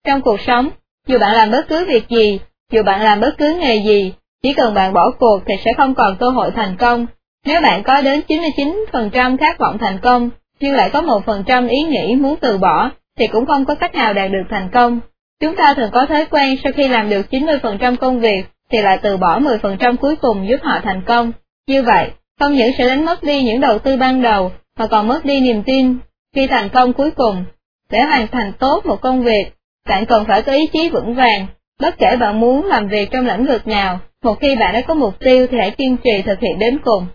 Trong cuộc sống, dù bạn làm bất cứ việc gì, dù bạn làm bất cứ nghề gì, chỉ cần bạn bỏ cuộc thì sẽ không còn cơ hội thành công. Nếu bạn có đến 99% khát vọng thành công, nhưng lại có 1% ý nghĩ muốn từ bỏ, thì cũng không có cách nào đạt được thành công. Chúng ta thường có thói quen sau khi làm được 90% công việc, thì lại từ bỏ 10% cuối cùng giúp họ thành công. Như vậy, không những sẽ đánh mất đi những đầu tư ban đầu, mà còn mất đi niềm tin khi thành công cuối cùng. Để hoàn thành tốt một công việc, bạn cần phải có ý chí vững vàng, bất kể bạn muốn làm việc trong lĩnh vực nào, một khi bạn đã có mục tiêu thì hãy kiên trì thực hiện đến cùng.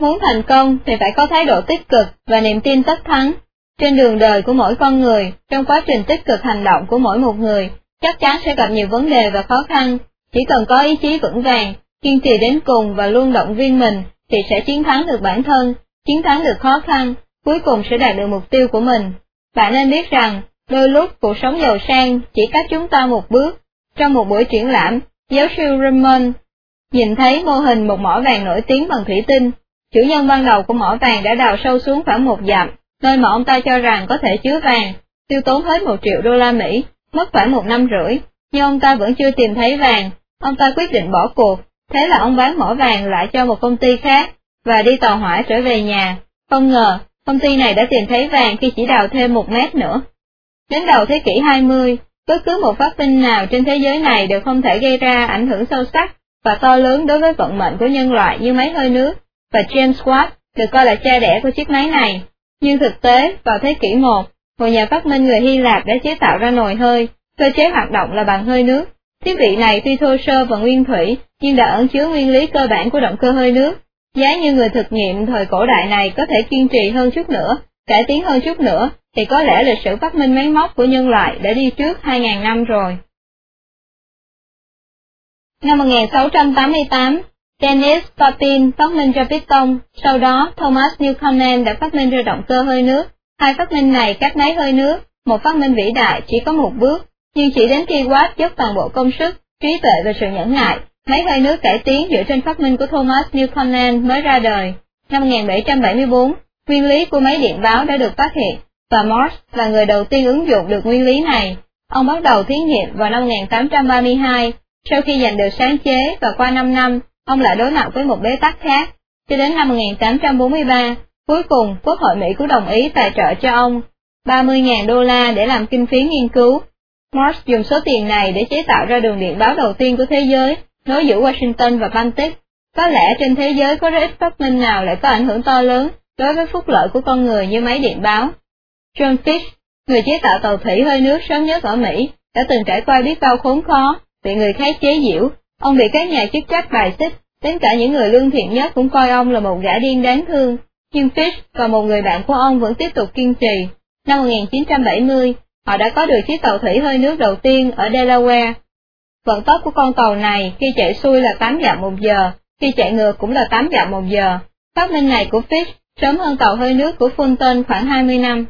Muốn thành công thì phải có thái độ tích cực và niềm tin tất thắng. Trên đường đời của mỗi con người, trong quá trình tích cực hành động của mỗi một người, chắc chắn sẽ gặp nhiều vấn đề và khó khăn. Chỉ cần có ý chí vững vàng, kiên trì đến cùng và luôn động viên mình, thì sẽ chiến thắng được bản thân, chiến thắng được khó khăn, cuối cùng sẽ đạt được mục tiêu của mình. Bạn nên biết rằng, đôi lúc cuộc sống giàu sang chỉ cách chúng ta một bước. Trong một buổi triển lãm, giáo sư Raymond nhìn thấy mô hình một mỏ vàng nổi tiếng bằng thủy tinh. Chủ nhân ban đầu của mỏ vàng đã đào sâu xuống khoảng một dặm, nơi mà ông ta cho rằng có thể chứa vàng, tiêu tốn hết một triệu đô la Mỹ, mất khoảng một năm rưỡi, nhưng ông ta vẫn chưa tìm thấy vàng. Ông ta quyết định bỏ cuộc, thế là ông bán mỏ vàng lại cho một công ty khác, và đi tàu hỏa trở về nhà. Không ngờ, công ty này đã tìm thấy vàng khi chỉ đào thêm một mét nữa. Đến đầu thế kỷ 20, bất cứ một phát minh nào trên thế giới này đều không thể gây ra ảnh hưởng sâu sắc và to lớn đối với vận mệnh của nhân loại như máy hơi nước, và James Watt được coi là cha đẻ của chiếc máy này. Nhưng thực tế, vào thế kỷ 1, một nhà phát minh người Hy Lạp đã chế tạo ra nồi hơi, cơ chế hoạt động là bằng hơi nước. Thiết bị này tuy thô sơ và nguyên thủy, nhưng đã ẩn chứa nguyên lý cơ bản của động cơ hơi nước, Giá như người thực nghiệm thời cổ đại này có thể kiên trì hơn chút nữa, cải tiến hơn chút nữa, thì có lẽ lịch sử phát minh máy móc của nhân loại đã đi trước 2.000 năm rồi. Năm 1688, Dennis Papin phát minh ra piston, sau đó Thomas Newcomen đã phát minh ra động cơ hơi nước. Hai phát minh này cách máy hơi nước, một phát minh vĩ đại chỉ có một bước, nhưng chỉ đến khi Watt dốc toàn bộ công sức, trí tuệ và sự nhẫn nại, máy hơi nước cải tiến dựa trên phát minh của Thomas Newcomen mới ra đời. Năm 1774, nguyên lý của máy điện báo đã được phát hiện, và Morse là người đầu tiên ứng dụng được nguyên lý này. Ông bắt đầu thí nghiệm vào năm 1832, sau khi giành được sáng chế và qua 5 năm, ông lại đối mặt với một bế tắc khác. Cho đến năm 1843, cuối cùng Quốc hội Mỹ cũng đồng ý tài trợ cho ông 30.000 đô la để làm kinh phí nghiên cứu. Morse dùng số tiền này để chế tạo ra đường điện báo đầu tiên của thế giới, nối giữa Washington và Baltic. Có lẽ trên thế giới có rất ít phát minh nào lại có ảnh hưởng to lớn đối với phúc lợi của con người như máy điện báo. John Fish, người chế tạo tàu thủy hơi nước sớm nhất ở Mỹ, đã từng trải qua biết bao khốn khó, bị người khác chế giễu, ông bị các nhà chức trách bài xích, đến cả những người lương thiện nhất cũng coi ông là một gã điên đáng thương, nhưng Fish và một người bạn của ông vẫn tiếp tục kiên trì. Năm 1970, họ đã có được chiếc tàu thủy hơi nước đầu tiên ở Delaware. Vận tốc của con tàu này khi chạy xuôi là 8 dặm một giờ, khi chạy ngược cũng là 8 dặm một giờ. Phát minh này của Fish sớm hơn tàu hơi nước của Fulton khoảng 20 năm.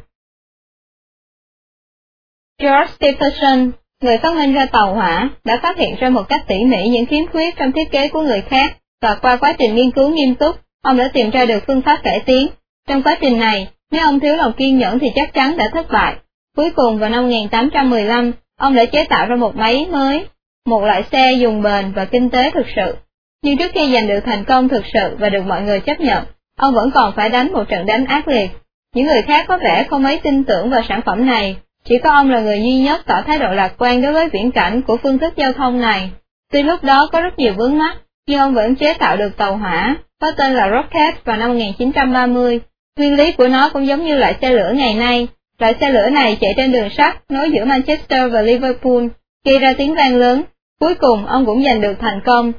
George Stephenson, người phát minh ra tàu hỏa, đã phát hiện ra một cách tỉ mỉ những khiếm khuyết trong thiết kế của người khác, và qua quá trình nghiên cứu nghiêm túc, ông đã tìm ra được phương pháp cải tiến. Trong quá trình này, nếu ông thiếu lòng kiên nhẫn thì chắc chắn đã thất bại. Cuối cùng vào năm 1815, ông đã chế tạo ra một máy mới, một loại xe dùng bền và kinh tế thực sự. Nhưng trước khi giành được thành công thực sự và được mọi người chấp nhận, ông vẫn còn phải đánh một trận đánh ác liệt. Những người khác có vẻ không mấy tin tưởng vào sản phẩm này, chỉ có ông là người duy nhất tỏ thái độ lạc quan đối với viễn cảnh của phương thức giao thông này. Tuy lúc đó có rất nhiều vướng mắt, nhưng ông vẫn chế tạo được tàu hỏa, có tên là Rocket vào năm 1930. Nguyên lý của nó cũng giống như loại xe lửa ngày nay. Loại xe lửa này chạy trên đường sắt nối giữa Manchester và Liverpool, gây ra tiếng vang lớn. Cuối cùng ông cũng giành được thành công.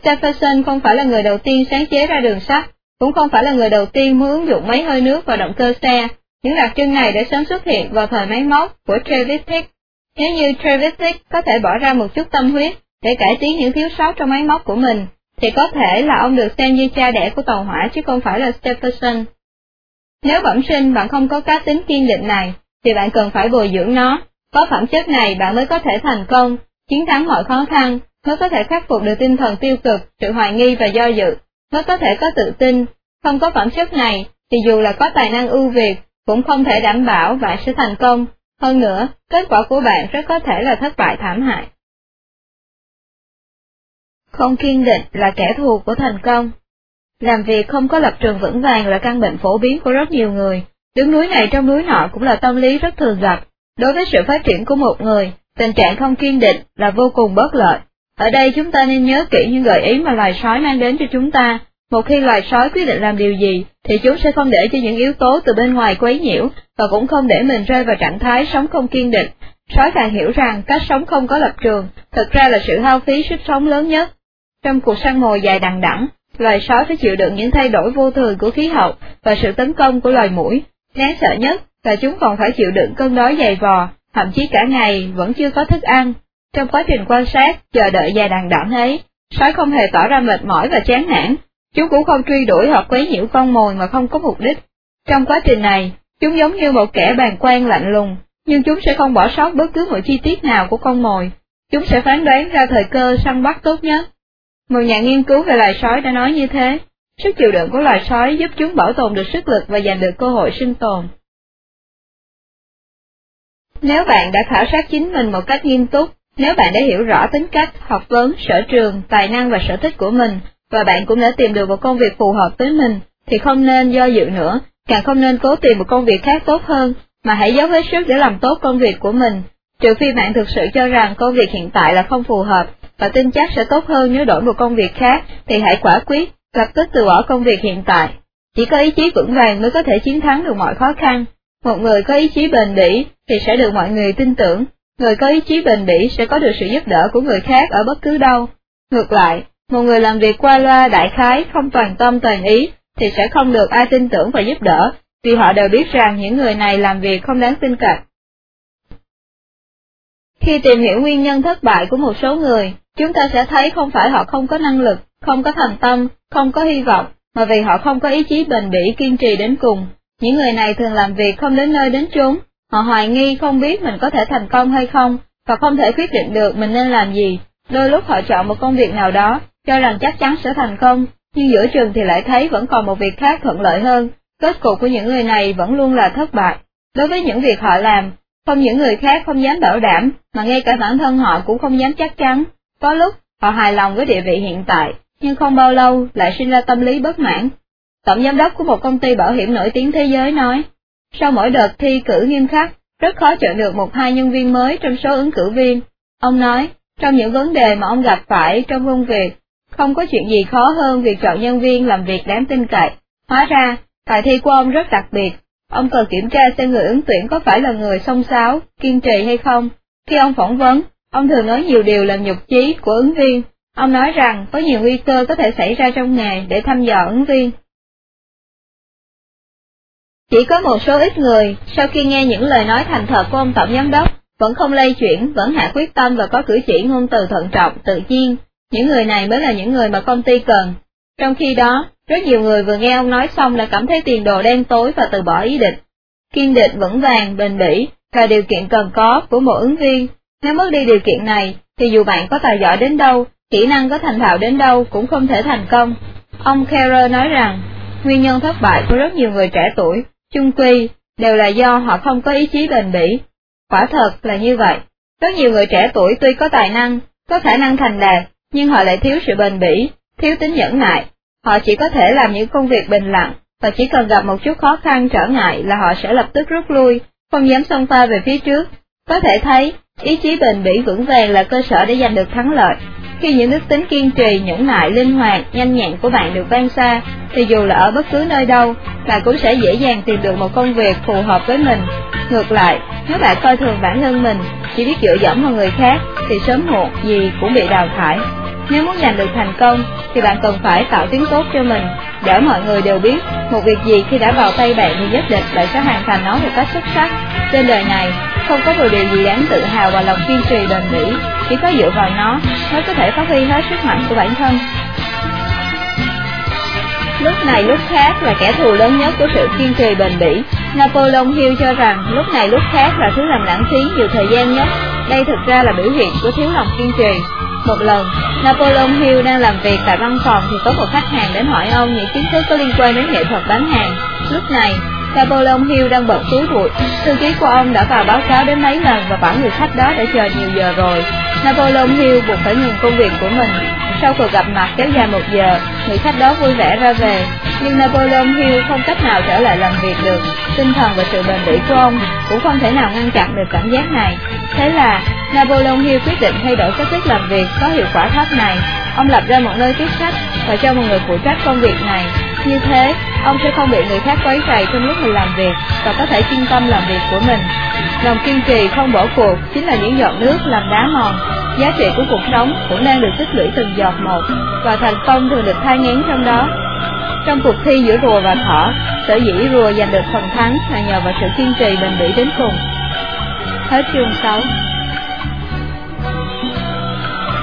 Stephenson không phải là người đầu tiên sáng chế ra đường sắt, cũng không phải là người đầu tiên muốn ứng dụng máy hơi nước vào động cơ xe, những đặc trưng này đã sớm xuất hiện vào thời máy móc của Trevithick. Nếu như Trevithick có thể bỏ ra một chút tâm huyết để cải tiến những thiếu sót trong máy móc của mình, thì có thể là ông được xem như cha đẻ của tàu hỏa chứ không phải là Stephenson. Nếu bẩm sinh bạn không có cá tính kiên định này, thì bạn cần phải bồi dưỡng nó. Có phẩm chất này bạn mới có thể thành công, chiến thắng mọi khó khăn, mới có thể khắc phục được tinh thần tiêu cực, sự hoài nghi và do dự, mới có thể có tự tin. Không có phẩm chất này, thì dù là có tài năng ưu việt, cũng không thể đảm bảo bạn sẽ thành công, hơn nữa, kết quả của bạn rất có thể là thất bại thảm hại. Không kiên định là kẻ thù của thành công. Làm việc không có lập trường vững vàng là căn bệnh phổ biến của rất nhiều người, đứng núi này trong núi nọ cũng là tâm lý rất thường gặp. Đối với sự phát triển của một người, tình trạng không kiên định là vô cùng bất lợi. Ở đây chúng ta nên nhớ kỹ những gợi ý mà loài sói mang đến cho chúng ta, một khi loài sói quyết định làm điều gì, thì chúng sẽ không để cho những yếu tố từ bên ngoài quấy nhiễu, và cũng không để mình rơi vào trạng thái sống không kiên định. Sói càng hiểu rằng cách sống không có lập trường, thực ra là sự hao phí sức sống lớn nhất. Trong cuộc săn mồi dài đằng đẵng, loài sói phải chịu đựng những thay đổi vô thường của khí hậu và sự tấn công của loài mũi. Đáng sợ nhất là chúng còn phải chịu đựng cơn đói dày vò, thậm chí cả ngày vẫn chưa có thức ăn. Trong quá trình quan sát, chờ đợi dài đằng đẵng ấy, sói không hề tỏ ra mệt mỏi và chán nản, Chúng cũng không truy đuổi hoặc quấy nhiễu con mồi mà không có mục đích. Trong quá trình này, chúng giống như một kẻ bàn quan lạnh lùng, nhưng chúng sẽ không bỏ sót bất cứ một chi tiết nào của con mồi. Chúng sẽ phán đoán ra thời cơ săn bắt tốt nhất. Một nhà nghiên cứu về loài sói đã nói như thế, sức chịu đựng của loài sói giúp chúng bảo tồn được sức lực và giành được cơ hội sinh tồn. Nếu bạn đã khảo sát chính mình một cách nghiêm túc, nếu bạn đã hiểu rõ tính cách, học vấn, sở trường, tài năng và sở thích của mình, và bạn cũng đã tìm được một công việc phù hợp với mình, thì không nên do dự nữa, càng không nên cố tìm một công việc khác tốt hơn, mà hãy dốc hết sức để làm tốt công việc của mình. Trừ phi bạn thực sự cho rằng công việc hiện tại là không phù hợp, và tin chắc sẽ tốt hơn nếu đổi một công việc khác, thì hãy quả quyết, lập tức từ bỏ công việc hiện tại. Chỉ có ý chí vững vàng mới có thể chiến thắng được mọi khó khăn. Một người có ý chí bền bỉ thì sẽ được mọi người tin tưởng, người có ý chí bền bỉ sẽ có được sự giúp đỡ của người khác ở bất cứ đâu. Ngược lại, một người làm việc qua loa đại khái không toàn tâm toàn ý thì sẽ không được ai tin tưởng và giúp đỡ, vì họ đều biết rằng những người này làm việc không đáng tin cậy. Khi tìm hiểu nguyên nhân thất bại của một số người, chúng ta sẽ thấy không phải họ không có năng lực, không có thành tâm, không có hy vọng, mà vì họ không có ý chí bền bỉ kiên trì đến cùng. Những người này thường làm việc không đến nơi đến chốn, họ hoài nghi không biết mình có thể thành công hay không, và không thể quyết định được mình nên làm gì. Đôi lúc họ chọn một công việc nào đó, cho rằng chắc chắn sẽ thành công, nhưng giữa trường thì lại thấy vẫn còn một việc khác thuận lợi hơn, kết cục của những người này vẫn luôn là thất bại. Đối với những việc họ làm, không những người khác không dám bảo đảm, mà ngay cả bản thân họ cũng không dám chắc chắn. Có lúc, họ hài lòng với địa vị hiện tại, nhưng không bao lâu lại sinh ra tâm lý bất mãn. Tổng giám đốc của một công ty bảo hiểm nổi tiếng thế giới nói, sau mỗi đợt thi cử nghiêm khắc, rất khó chọn được một hai nhân viên mới trong số ứng cử viên. Ông nói, trong những vấn đề mà ông gặp phải trong công việc, không có chuyện gì khó hơn việc chọn nhân viên làm việc đáng tin cậy. Hóa ra, bài thi của ông rất đặc biệt. Ông cần kiểm tra xem người ứng tuyển có phải là người song sáo, kiên trì hay không. Khi ông phỏng vấn, ông thường nói nhiều điều làm nhục chí của ứng viên. Ông nói rằng có nhiều nguy cơ có thể xảy ra trong nghề để thăm dò ứng viên. Chỉ có một số ít người, sau khi nghe những lời nói thành thật của ông tổng giám đốc, vẫn không lây chuyển, vẫn hạ quyết tâm và có cử chỉ ngôn từ thận trọng, tự nhiên. Những người này mới là những người mà công ty cần. Trong khi đó, rất nhiều người vừa nghe ông nói xong đã cảm thấy tiền đồ đen tối và từ bỏ ý định. Kiên định vững vàng, bền bỉ, là điều kiện cần có của một ứng viên. Nếu mất đi điều kiện này, thì dù bạn có tài giỏi đến đâu, kỹ năng có thành thạo đến đâu cũng không thể thành công. Ông Kerr nói rằng, nguyên nhân thất bại của rất nhiều người trẻ tuổi chung quy, đều là do họ không có ý chí bền bỉ. Quả thật là như vậy. Rất nhiều người trẻ tuổi tuy có tài năng, có khả năng thành đạt, nhưng họ lại thiếu sự bền bỉ, thiếu tính nhẫn nại. Họ chỉ có thể làm những công việc bình lặng, và chỉ cần gặp một chút khó khăn trở ngại là họ sẽ lập tức rút lui, không dám xông pha về phía trước. Có thể thấy, ý chí bền bỉ vững vàng là cơ sở để giành được thắng lợi. Khi những đức tính kiên trì, nhẫn nại, linh hoạt, nhanh nhẹn của bạn được vang xa, thì dù là ở bất cứ nơi đâu, bạn cũng sẽ dễ dàng tìm được một công việc phù hợp với mình. Ngược lại, nếu bạn coi thường bản thân mình, chỉ biết dựa dẫm vào người khác, thì sớm muộn gì cũng bị đào thải. Nếu muốn giành được thành công, thì bạn cần phải tạo tiếng tốt cho mình, để mọi người đều biết một việc gì khi đã vào tay bạn thì nhất định bạn sẽ hoàn thành nó một cách xuất sắc. Trên đời này, không có một điều gì đáng tự hào và lòng kiên trì bền bỉ, chỉ có dựa vào nó mới có thể phát huy hết sức mạnh của bản thân. Lúc này lúc khác là kẻ thù lớn nhất của sự kiên trì bền bỉ. Napoleon Hill cho rằng lúc này lúc khác là thứ làm lãng phí nhiều thời gian nhất. Đây thực ra là biểu hiện của thiếu lòng kiên trì. Một lần, Napoleon Hill đang làm việc tại văn phòng thì có một khách hàng đến hỏi ông những kiến thức có liên quan đến nghệ thuật bán hàng. Lúc này, Napoleon Hill đang bận túi bụi, thư ký của ông đã vào báo cáo đến mấy lần và bảo người khách đó đã chờ nhiều giờ rồi. Napoleon Hill buộc phải ngừng công việc của mình. Sau cuộc gặp mặt kéo dài một giờ, người khách đó vui vẻ ra về, nhưng Napoleon Hill không cách nào trở lại làm việc được. Tinh thần và sự bền bỉ của ông cũng không thể nào ngăn chặn được cảm giác này. Thế là Napoleon Hill quyết định thay đổi cách thức làm việc có hiệu quả thấp này. Ông lập ra một nơi tiếp khách và cho một người phụ trách công việc này. Như thế, ông sẽ không bị người khác quấy rầy trong lúc mình làm việc và có thể chuyên tâm làm việc của mình. Lòng kiên trì không bỏ cuộc chính là những giọt nước làm đá mòn. Giá trị của cuộc sống cũng đang được tích lũy từng giọt một, và thành công thường được thai ngén trong đó. Trong cuộc thi giữa rùa và thỏ, sở dĩ rùa giành được phần thắng là nhờ vào sự kiên trì bền bỉ đến cùng. Hết chương 6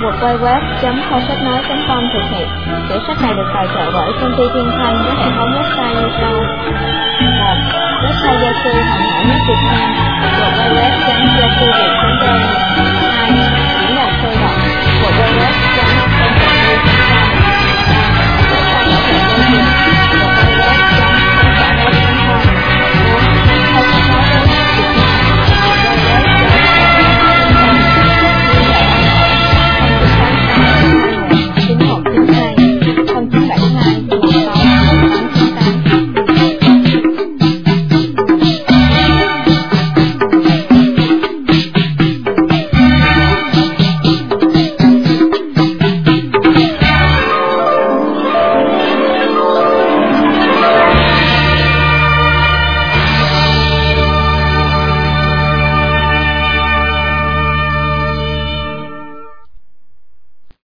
www.khoisachnói.com thực hiện. Tiểu sách này được tài trợ bởi công ty Thiên Thanh với hệ thống website như sau. 1. Website Yahoo hàng hải nhất Việt Nam, www.yahoo.com 2. Diễn đàn sôi động www.com.com